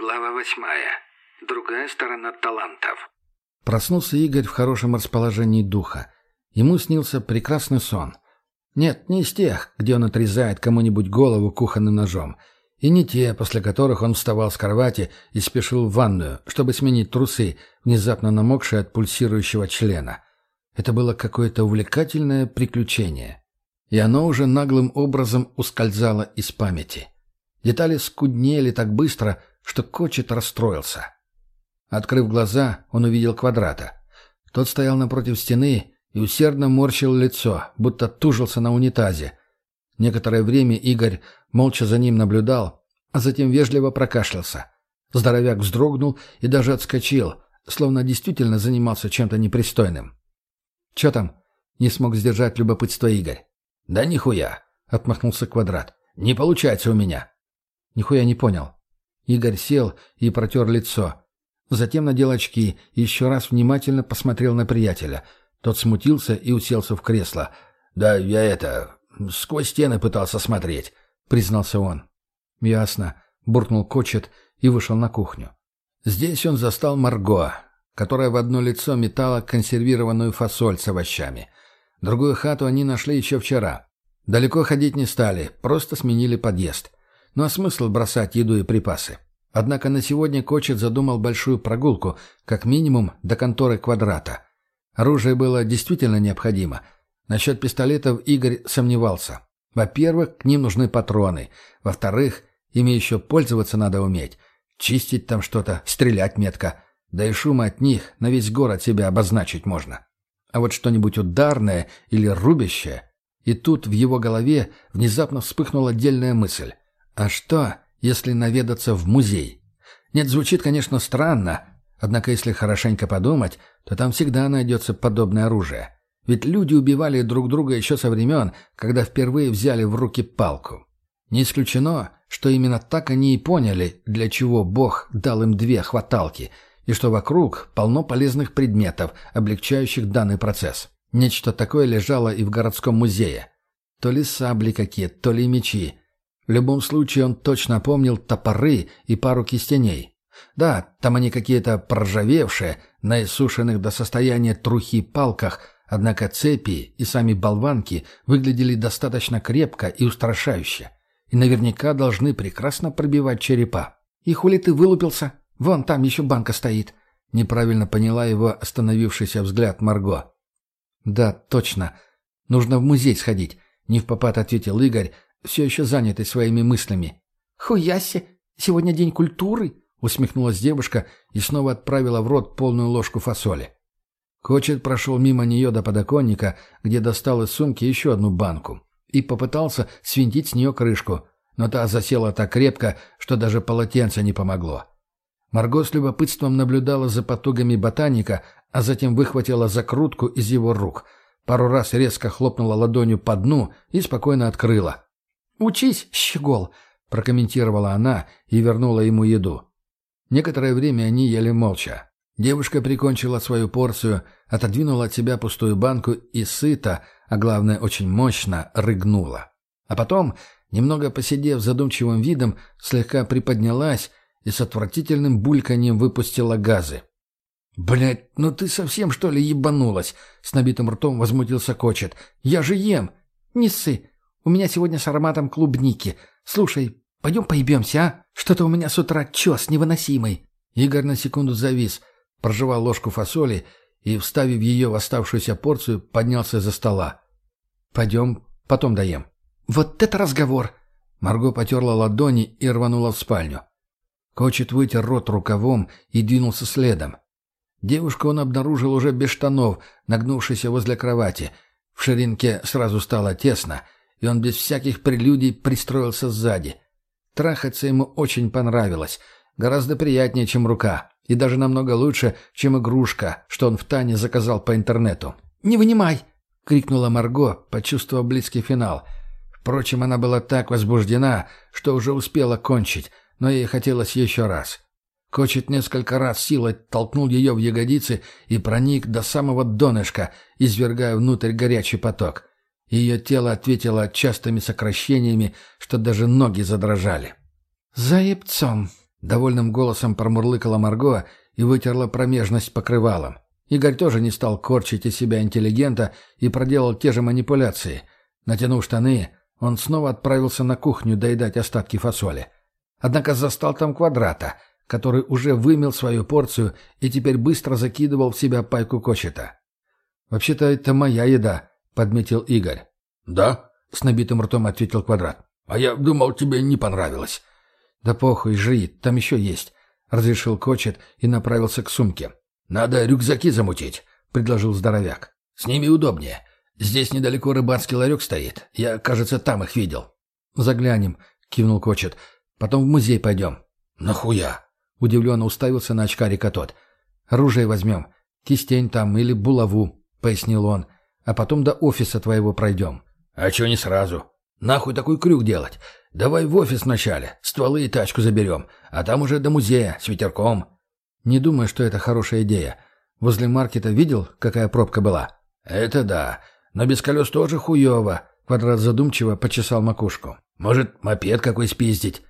Глава восьмая. Другая сторона талантов. Проснулся Игорь в хорошем расположении духа. Ему снился прекрасный сон. Нет, не из тех, где он отрезает кому-нибудь голову кухонным ножом. И не те, после которых он вставал с кровати и спешил в ванную, чтобы сменить трусы, внезапно намокшие от пульсирующего члена. Это было какое-то увлекательное приключение. И оно уже наглым образом ускользало из памяти. Детали скуднели так быстро, что Кочет расстроился. Открыв глаза, он увидел квадрата. Тот стоял напротив стены и усердно морщил лицо, будто тужился на унитазе. Некоторое время Игорь молча за ним наблюдал, а затем вежливо прокашлялся. Здоровяк вздрогнул и даже отскочил, словно действительно занимался чем-то непристойным. «Че там?» — не смог сдержать любопытство Игорь. «Да нихуя!» — отмахнулся Квадрат. «Не получается у меня!» «Нихуя не понял». Игорь сел и протер лицо. Затем надел очки и еще раз внимательно посмотрел на приятеля. Тот смутился и уселся в кресло. «Да я это... сквозь стены пытался смотреть», — признался он. «Ясно», — буркнул Кочет и вышел на кухню. Здесь он застал Марго, которая в одно лицо метала консервированную фасоль с овощами. Другую хату они нашли еще вчера. Далеко ходить не стали, просто сменили подъезд. Ну а смысл бросать еду и припасы? Однако на сегодня Кочет задумал большую прогулку, как минимум до конторы квадрата. Оружие было действительно необходимо. Насчет пистолетов Игорь сомневался. Во-первых, к ним нужны патроны. Во-вторых, ими еще пользоваться надо уметь. Чистить там что-то, стрелять метко. Да и шума от них на весь город себя обозначить можно. А вот что-нибудь ударное или рубящее... И тут в его голове внезапно вспыхнула отдельная мысль. А что, если наведаться в музей? Нет, звучит, конечно, странно, однако если хорошенько подумать, то там всегда найдется подобное оружие. Ведь люди убивали друг друга еще со времен, когда впервые взяли в руки палку. Не исключено, что именно так они и поняли, для чего Бог дал им две хваталки, и что вокруг полно полезных предметов, облегчающих данный процесс. Нечто такое лежало и в городском музее. То ли сабли какие, то ли мечи. В любом случае он точно помнил топоры и пару кистеней. Да, там они какие-то проржавевшие, на иссушенных до состояния трухи палках, однако цепи и сами болванки выглядели достаточно крепко и устрашающе. И наверняка должны прекрасно пробивать черепа. «И хули ты вылупился? Вон там еще банка стоит», — неправильно поняла его остановившийся взгляд Марго. «Да, точно. Нужно в музей сходить», — не в попад ответил Игорь, все еще занятый своими мыслями. «Хуяси! Сегодня день культуры!» — усмехнулась девушка и снова отправила в рот полную ложку фасоли. Кочет прошел мимо нее до подоконника, где достал из сумки еще одну банку, и попытался свинтить с нее крышку, но та засела так крепко, что даже полотенце не помогло. Марго с любопытством наблюдала за потугами ботаника, а затем выхватила закрутку из его рук, пару раз резко хлопнула ладонью по дну и спокойно открыла. «Учись, щегол!» — прокомментировала она и вернула ему еду. Некоторое время они ели молча. Девушка прикончила свою порцию, отодвинула от себя пустую банку и сыто, а главное, очень мощно, рыгнула. А потом, немного посидев задумчивым видом, слегка приподнялась и с отвратительным бульканьем выпустила газы. «Блядь, ну ты совсем, что ли, ебанулась?» — с набитым ртом возмутился Кочет. «Я же ем!» «Не ссы! У меня сегодня с ароматом клубники. Слушай, пойдем поебемся, а? Что-то у меня с утра чес невыносимый». Игорь на секунду завис, прожевал ложку фасоли и, вставив ее в оставшуюся порцию, поднялся за стола. «Пойдем, потом доем». «Вот это разговор!» Марго потерла ладони и рванула в спальню. Кочет вытер рот рукавом и двинулся следом. Девушку он обнаружил уже без штанов, нагнувшейся возле кровати. В ширинке сразу стало тесно — и он без всяких прелюдий пристроился сзади. Трахаться ему очень понравилось. Гораздо приятнее, чем рука. И даже намного лучше, чем игрушка, что он в Тане заказал по интернету. «Не вынимай!» — крикнула Марго, почувствовав близкий финал. Впрочем, она была так возбуждена, что уже успела кончить, но ей хотелось еще раз. Кочет несколько раз силой толкнул ее в ягодицы и проник до самого донышка, извергая внутрь горячий поток. Ее тело ответило частыми сокращениями, что даже ноги задрожали. «Заебцом!» Довольным голосом промурлыкала Марго и вытерла промежность покрывалом. Игорь тоже не стал корчить из себя интеллигента и проделал те же манипуляции. Натянув штаны, он снова отправился на кухню доедать остатки фасоли. Однако застал там квадрата, который уже вымел свою порцию и теперь быстро закидывал в себя пайку кочета. «Вообще-то это моя еда», — подметил Игорь. «Да?» — с набитым ртом ответил квадрат. «А я думал, тебе не понравилось». «Да похуй, жри, там еще есть», — разрешил Кочет и направился к сумке. «Надо рюкзаки замутить», — предложил здоровяк. «С ними удобнее. Здесь недалеко рыбацкий ларек стоит. Я, кажется, там их видел». «Заглянем», — кивнул Кочет. «Потом в музей пойдем». «Нахуя?» — удивленно уставился на очкарика тот. «Оружие возьмем. Кистень там или булаву», — пояснил он. «А потом до офиса твоего пройдем». «А чё не сразу? Нахуй такой крюк делать? Давай в офис вначале, стволы и тачку заберем, а там уже до музея, с ветерком». «Не думаю, что это хорошая идея. Возле маркета видел, какая пробка была?» «Это да. Но без колес тоже хуево», — Квадрат задумчиво почесал макушку. «Может, мопед какой спиздить?»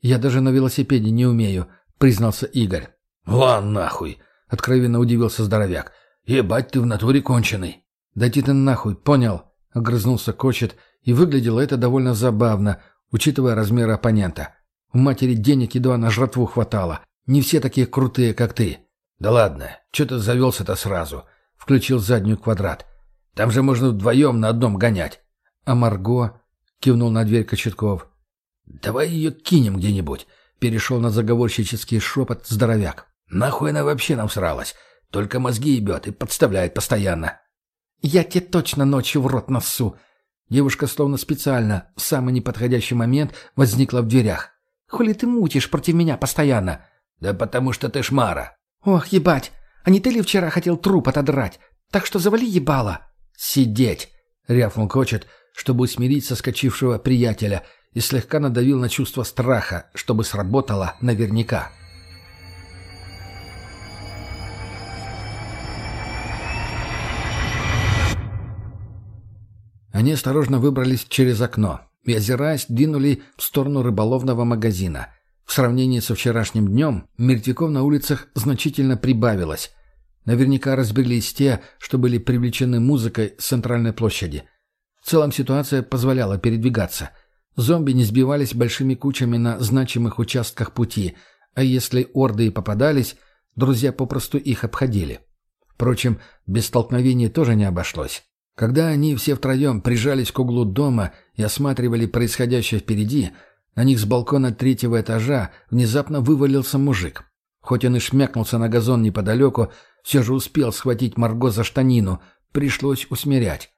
«Я даже на велосипеде не умею», — признался Игорь. «Ладно, нахуй», — откровенно удивился здоровяк. «Ебать ты в натуре конченый». «Дайте ты нахуй, понял?» — огрызнулся Кочет, и выглядело это довольно забавно, учитывая размеры оппонента. У матери денег едва на жратву хватало. Не все такие крутые, как ты. Да ладно, что ты завелся-то сразу? Включил заднюю квадрат. Там же можно вдвоем на одном гонять. А Марго? Кивнул на дверь Кочетков. Давай ее кинем где-нибудь. Перешел на заговорщический шепот здоровяк. Нахуй она вообще нам сралась? Только мозги ебет и подставляет постоянно. «Я тебе точно ночью в рот носу!» Девушка словно специально, в самый неподходящий момент, возникла в дверях. «Хули ты мутишь против меня постоянно?» «Да потому что ты шмара». «Ох, ебать! А не ты ли вчера хотел труп отодрать? Так что завали ебало!» «Сидеть!» — рявкнул Кочет, чтобы усмирить соскочившего приятеля, и слегка надавил на чувство страха, чтобы сработало наверняка. Они осторожно выбрались через окно и, озираясь, двинули в сторону рыболовного магазина. В сравнении со вчерашним днем мертвяков на улицах значительно прибавилось. Наверняка разбились те, что были привлечены музыкой с центральной площади. В целом ситуация позволяла передвигаться. Зомби не сбивались большими кучами на значимых участках пути, а если орды и попадались, друзья попросту их обходили. Впрочем, без столкновений тоже не обошлось. Когда они все втроем прижались к углу дома и осматривали происходящее впереди, на них с балкона третьего этажа внезапно вывалился мужик. Хоть он и шмякнулся на газон неподалеку, все же успел схватить Марго за штанину, пришлось усмирять.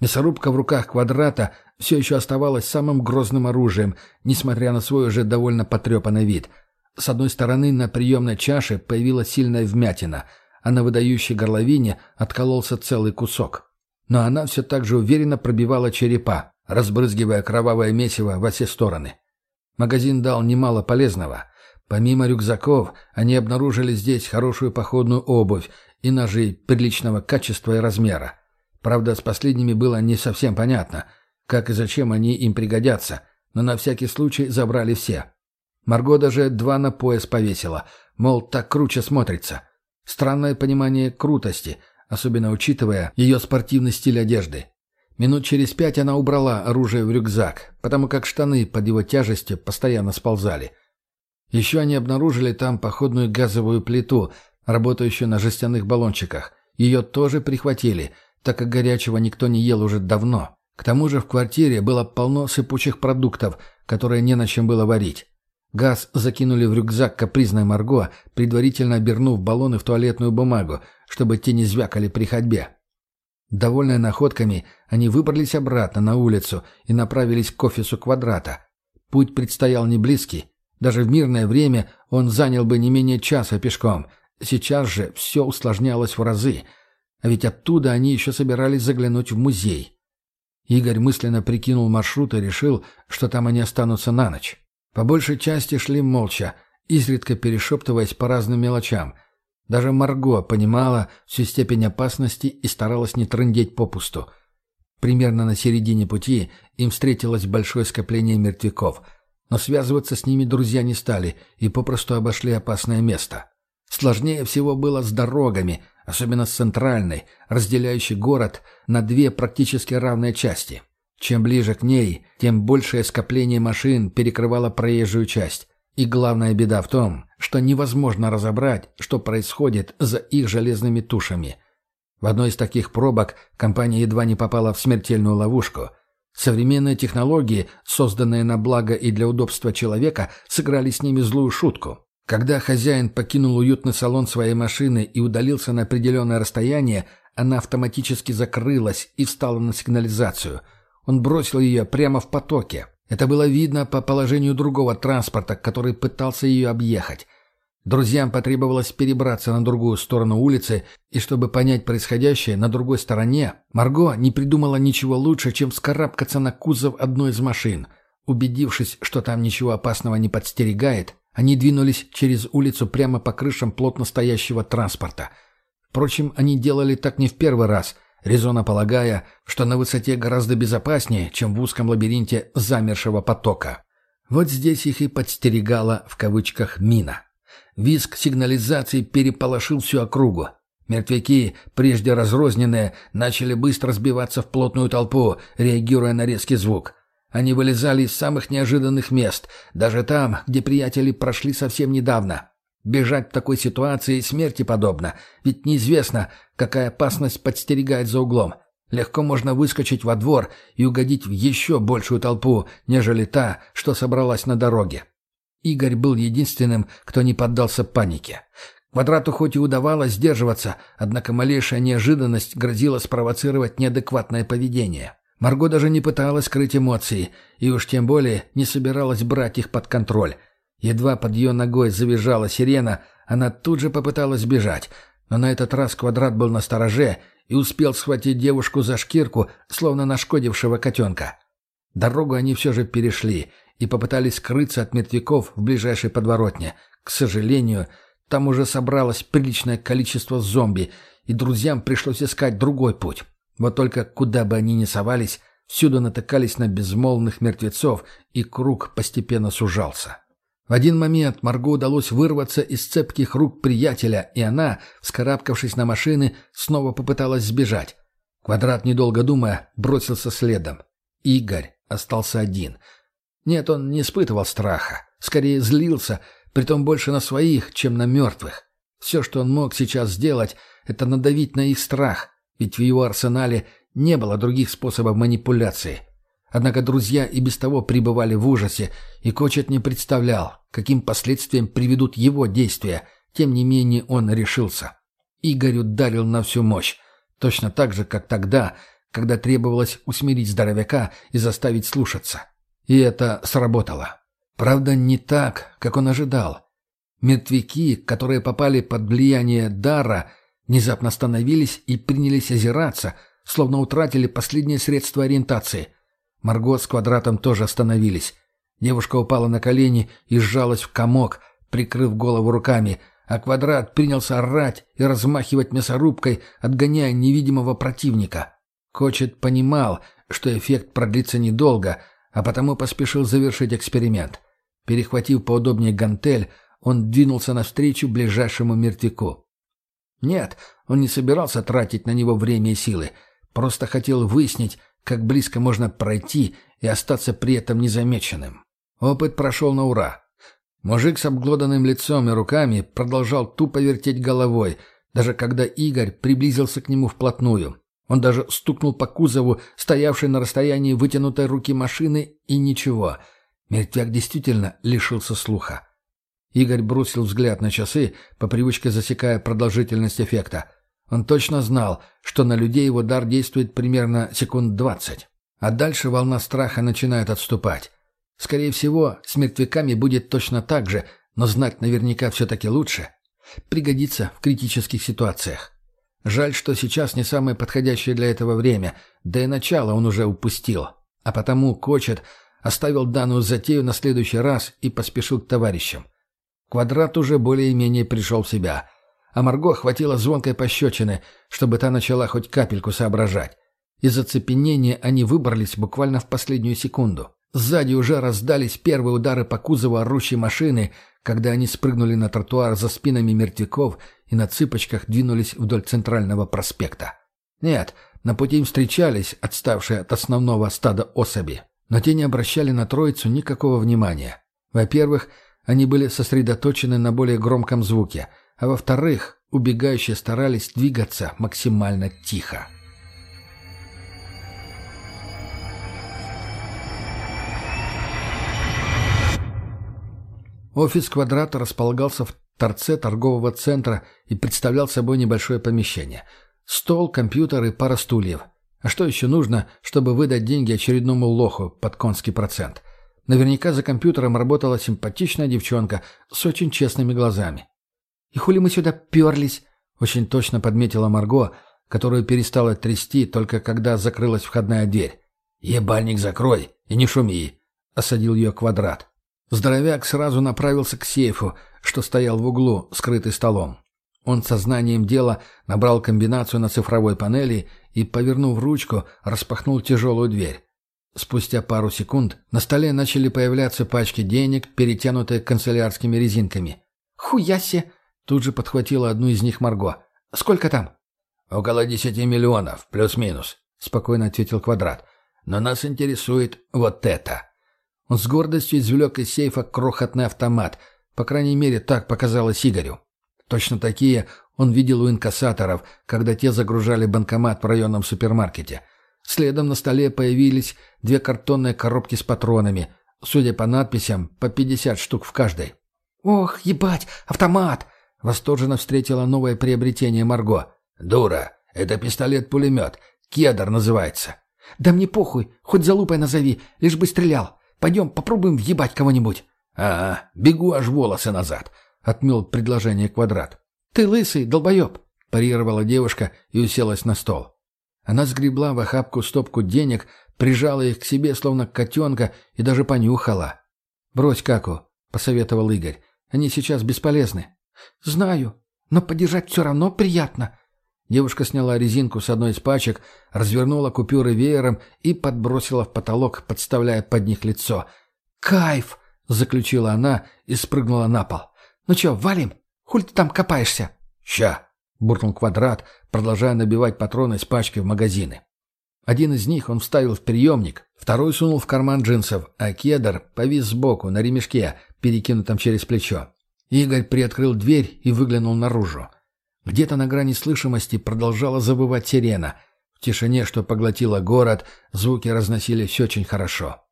Мясорубка в руках квадрата все еще оставалась самым грозным оружием, несмотря на свой уже довольно потрепанный вид. С одной стороны на приемной чаше появилась сильная вмятина, а на выдающей горловине откололся целый кусок но она все так же уверенно пробивала черепа, разбрызгивая кровавое месиво во все стороны. Магазин дал немало полезного. Помимо рюкзаков, они обнаружили здесь хорошую походную обувь и ножи приличного качества и размера. Правда, с последними было не совсем понятно, как и зачем они им пригодятся, но на всякий случай забрали все. Марго даже два на пояс повесила, мол, так круче смотрится. Странное понимание крутости — особенно учитывая ее спортивный стиль одежды. Минут через пять она убрала оружие в рюкзак, потому как штаны под его тяжестью постоянно сползали. Еще они обнаружили там походную газовую плиту, работающую на жестяных баллончиках. Ее тоже прихватили, так как горячего никто не ел уже давно. К тому же в квартире было полно сыпучих продуктов, которые не на чем было варить. Газ закинули в рюкзак капризной Марго, предварительно обернув баллоны в туалетную бумагу, чтобы те не звякали при ходьбе. Довольные находками, они выбрались обратно на улицу и направились к офису квадрата. Путь предстоял не близкий. Даже в мирное время он занял бы не менее часа пешком. Сейчас же все усложнялось в разы. А ведь оттуда они еще собирались заглянуть в музей. Игорь мысленно прикинул маршрут и решил, что там они останутся на ночь. По большей части шли молча, изредка перешептываясь по разным мелочам. Даже Марго понимала всю степень опасности и старалась не трындеть попусту. Примерно на середине пути им встретилось большое скопление мертвяков. но связываться с ними друзья не стали и попросту обошли опасное место. Сложнее всего было с дорогами, особенно с центральной, разделяющей город на две практически равные части. Чем ближе к ней, тем большее скопление машин перекрывало проезжую часть. И главная беда в том, что невозможно разобрать, что происходит за их железными тушами. В одной из таких пробок компания едва не попала в смертельную ловушку. Современные технологии, созданные на благо и для удобства человека, сыграли с ними злую шутку. Когда хозяин покинул уютный салон своей машины и удалился на определенное расстояние, она автоматически закрылась и встала на сигнализацию. Он бросил ее прямо в потоке. Это было видно по положению другого транспорта, который пытался ее объехать. Друзьям потребовалось перебраться на другую сторону улицы, и чтобы понять происходящее на другой стороне, Марго не придумала ничего лучше, чем вскарабкаться на кузов одной из машин. Убедившись, что там ничего опасного не подстерегает, они двинулись через улицу прямо по крышам плотно стоящего транспорта. Впрочем, они делали так не в первый раз, резонно полагая, что на высоте гораздо безопаснее, чем в узком лабиринте замершего потока. Вот здесь их и подстерегала в кавычках «мина». Виск сигнализации переполошил всю округу. Мертвяки, прежде разрозненные, начали быстро сбиваться в плотную толпу, реагируя на резкий звук. Они вылезали из самых неожиданных мест, даже там, где приятели прошли совсем недавно. Бежать в такой ситуации смерти подобно, ведь неизвестно, какая опасность подстерегает за углом. Легко можно выскочить во двор и угодить в еще большую толпу, нежели та, что собралась на дороге. Игорь был единственным, кто не поддался панике. Квадрату хоть и удавалось сдерживаться, однако малейшая неожиданность грозила спровоцировать неадекватное поведение. Марго даже не пыталась скрыть эмоции, и уж тем более не собиралась брать их под контроль. Едва под ее ногой завизжала сирена, она тут же попыталась бежать, но на этот раз квадрат был на стороже и успел схватить девушку за шкирку, словно нашкодившего котенка. Дорогу они все же перешли и попытались скрыться от мертвяков в ближайшей подворотне. К сожалению, там уже собралось приличное количество зомби, и друзьям пришлось искать другой путь. Вот только куда бы они ни совались, всюду натыкались на безмолвных мертвецов, и круг постепенно сужался. В один момент Марго удалось вырваться из цепких рук приятеля, и она, вскарабкавшись на машины, снова попыталась сбежать. Квадрат, недолго думая, бросился следом. Игорь остался один. Нет, он не испытывал страха, скорее злился, притом больше на своих, чем на мертвых. Все, что он мог сейчас сделать, это надавить на их страх, ведь в его арсенале не было других способов манипуляции. Однако друзья и без того пребывали в ужасе, и Кочет не представлял, каким последствиям приведут его действия. Тем не менее он решился. Игорь ударил на всю мощь, точно так же, как тогда, когда требовалось усмирить здоровяка и заставить слушаться. И это сработало. Правда, не так, как он ожидал. Мертвяки, которые попали под влияние дара, внезапно остановились и принялись озираться, словно утратили последнее средство ориентации. Марго с квадратом тоже остановились. Девушка упала на колени и сжалась в комок, прикрыв голову руками, а квадрат принялся орать и размахивать мясорубкой, отгоняя невидимого противника. Кочет понимал, что эффект продлится недолго, а потому поспешил завершить эксперимент. Перехватив поудобнее гантель, он двинулся навстречу ближайшему мертвяку. Нет, он не собирался тратить на него время и силы. Просто хотел выяснить, как близко можно пройти и остаться при этом незамеченным. Опыт прошел на ура. Мужик с обглоданным лицом и руками продолжал тупо вертеть головой, даже когда Игорь приблизился к нему вплотную. Он даже стукнул по кузову, стоявшей на расстоянии вытянутой руки машины, и ничего. Мертвяк действительно лишился слуха. Игорь бросил взгляд на часы, по привычке засекая продолжительность эффекта. Он точно знал, что на людей его дар действует примерно секунд двадцать. А дальше волна страха начинает отступать. Скорее всего, с мертвяками будет точно так же, но знать наверняка все-таки лучше. Пригодится в критических ситуациях. Жаль, что сейчас не самое подходящее для этого время, да и начало он уже упустил. А потому Кочет оставил данную затею на следующий раз и поспешил к товарищам. Квадрат уже более-менее пришел в себя. А Марго хватило звонкой пощечины, чтобы та начала хоть капельку соображать. Из оцепенения они выбрались буквально в последнюю секунду. Сзади уже раздались первые удары по кузову орущей машины, когда они спрыгнули на тротуар за спинами мертвяков и на цыпочках двинулись вдоль центрального проспекта. Нет, на пути им встречались отставшие от основного стада особи, но те не обращали на троицу никакого внимания. Во-первых, они были сосредоточены на более громком звуке, а во-вторых, убегающие старались двигаться максимально тихо. Офис «Квадрата» располагался в торце торгового центра и представлял собой небольшое помещение. Стол, компьютер и пара стульев. А что еще нужно, чтобы выдать деньги очередному лоху под конский процент? Наверняка за компьютером работала симпатичная девчонка с очень честными глазами. «И хули мы сюда перлись?» — очень точно подметила Марго, которую перестала трясти, только когда закрылась входная дверь. «Ебальник закрой и не шуми!» — осадил ее квадрат. Здоровяк сразу направился к сейфу, что стоял в углу, скрытый столом. Он сознанием дела набрал комбинацию на цифровой панели и, повернув ручку, распахнул тяжелую дверь. Спустя пару секунд на столе начали появляться пачки денег, перетянутые канцелярскими резинками. «Хуясе!» — тут же подхватила одну из них Марго. «Сколько там?» «Около десяти миллионов, плюс-минус», — спокойно ответил Квадрат. «Но нас интересует вот это». Он с гордостью извлек из сейфа крохотный автомат. По крайней мере, так показалось Игорю. Точно такие он видел у инкассаторов, когда те загружали банкомат в районном супермаркете. Следом на столе появились две картонные коробки с патронами. Судя по надписям, по 50 штук в каждой. «Ох, ебать, автомат!» Восторженно встретила новое приобретение Марго. «Дура, это пистолет-пулемет. Кедр называется». «Да мне похуй, хоть залупой назови, лишь бы стрелял. Пойдем попробуем въебать кого-нибудь». «А, бегу аж волосы назад», — отмел предложение Квадрат. «Ты лысый, долбоеб», — парировала девушка и уселась на стол. Она сгребла в охапку стопку денег, прижала их к себе, словно котенка, и даже понюхала. «Брось каку», — посоветовал Игорь. «Они сейчас бесполезны». «Знаю, но подержать все равно приятно», Девушка сняла резинку с одной из пачек, развернула купюры веером и подбросила в потолок, подставляя под них лицо. «Кайф!» — заключила она и спрыгнула на пол. «Ну чё, валим? Хуль ты там копаешься?» «Ща!» — буркнул Квадрат, продолжая набивать патроны с пачки в магазины. Один из них он вставил в приемник, второй сунул в карман джинсов, а кедр повис сбоку, на ремешке, перекинутом через плечо. Игорь приоткрыл дверь и выглянул наружу. Где-то на грани слышимости продолжала забывать сирена. В тишине, что поглотила город, звуки разносились очень хорошо.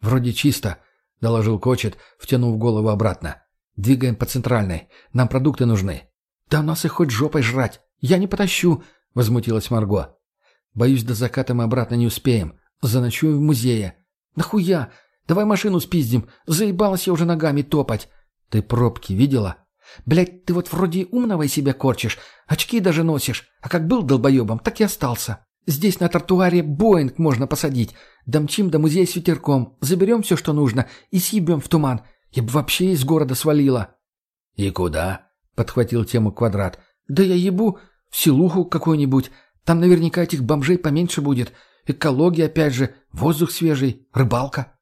«Вроде чисто», — доложил Кочет, втянув голову обратно. «Двигаем по центральной. Нам продукты нужны». «Да нас их хоть жопой жрать. Я не потащу», — возмутилась Марго. «Боюсь, до заката мы обратно не успеем. Заночуем в музее». «Нахуя? Давай машину спиздим. Заебалась я уже ногами топать». «Ты пробки видела?» Блядь, ты вот вроде умного из себя корчишь, очки даже носишь, а как был долбоебом, так и остался. Здесь на тротуаре Боинг можно посадить. Домчим до музея с ветерком, заберем все, что нужно, и съебем в туман. Я бы вообще из города свалила». «И куда?» — подхватил тему Квадрат. «Да я ебу в селуху какую-нибудь. Там наверняка этих бомжей поменьше будет. Экология, опять же, воздух свежий, рыбалка».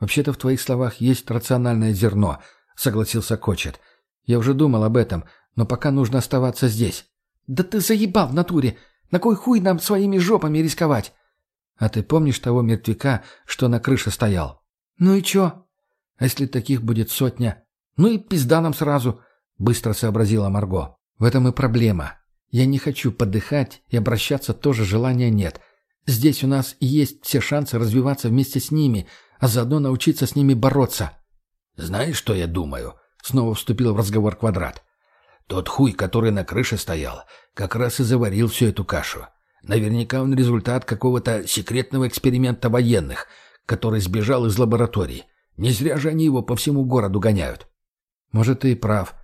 «Вообще-то в твоих словах есть рациональное зерно», — согласился Кочет. Я уже думал об этом, но пока нужно оставаться здесь. Да ты заебал в натуре! На кой хуй нам своими жопами рисковать? А ты помнишь того мертвяка, что на крыше стоял? Ну и чё? А если таких будет сотня? Ну и пизда нам сразу, быстро сообразила Марго. В этом и проблема. Я не хочу подыхать, и обращаться тоже желания нет. Здесь у нас есть все шансы развиваться вместе с ними, а заодно научиться с ними бороться. Знаешь, что я думаю? Снова вступил в разговор Квадрат. Тот хуй, который на крыше стоял, как раз и заварил всю эту кашу. Наверняка он результат какого-то секретного эксперимента военных, который сбежал из лаборатории. Не зря же они его по всему городу гоняют. Может, ты и прав.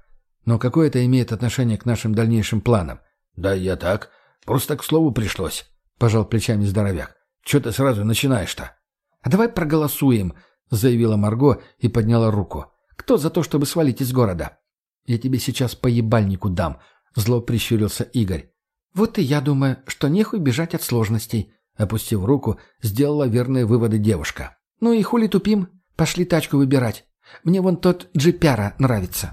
Но какое это имеет отношение к нашим дальнейшим планам? Да я так. Просто к слову пришлось. Пожал плечами здоровяк. Че ты сразу начинаешь-то? А давай проголосуем, заявила Марго и подняла руку. Кто за то, чтобы свалить из города? Я тебе сейчас по ебальнику дам, зло прищурился Игорь. Вот и я думаю, что нехуй бежать от сложностей. Опустив руку, сделала верные выводы девушка. «Ну и хули тупим? Пошли тачку выбирать. Мне вон тот джипяра нравится».